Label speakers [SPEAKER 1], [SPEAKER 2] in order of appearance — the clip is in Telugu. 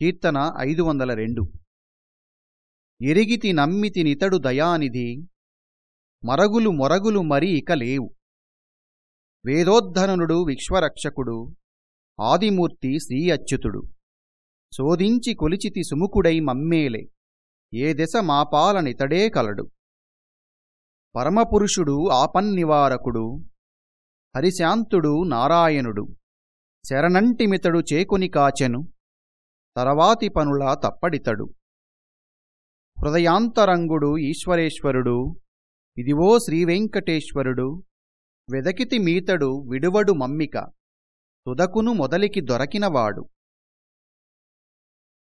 [SPEAKER 1] కీర్తన ఐదు వందల రెండు. ఎరిగితి నమ్మితి నితడు దయానిధి మరగులు మొరగులు మరి ఇక లేవు. వేదోద్ధరణుడు విశ్వరక్షకుడు ఆదిమూర్తి శ్రీ అచ్యుతుడు శోధించి కొలిచితి సుముకుడై మమ్మేలే ఏ దశ మాపాలనితడే కలడు. పరమపురుషుడు ఆపన్నివారకుడు హరిశాంతుడు నారాయణుడు. శరణంటిమితడు చేకొని కాచెను తరవాతి పనుల తప్పడితడు. హృదయాంతరంగుడు ఈశ్వరేశ్వరుడు ఇదివో శ్రీవెంకటేశ్వరుడు వెదకితి మీతడు విడువడు మమ్మిక తుదకును మొదలికి దొరకినవాడు.